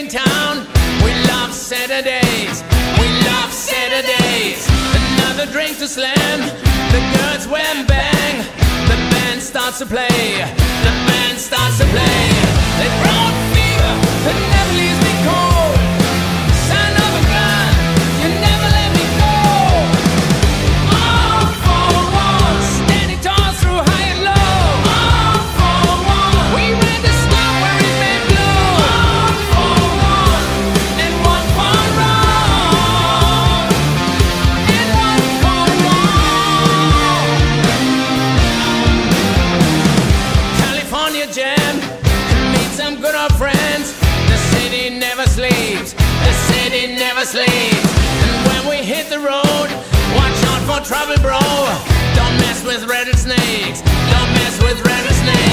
in town. We love Saturdays, we love Saturdays. Another drink to slam, the girls wham bang. The band starts to play, the band California jam, meet some good old friends. The city never sleeps, the city never sleeps. And when we hit the road, watch out for trouble, bro. Don't mess with rattlesnakes, don't mess with rattlesnakes.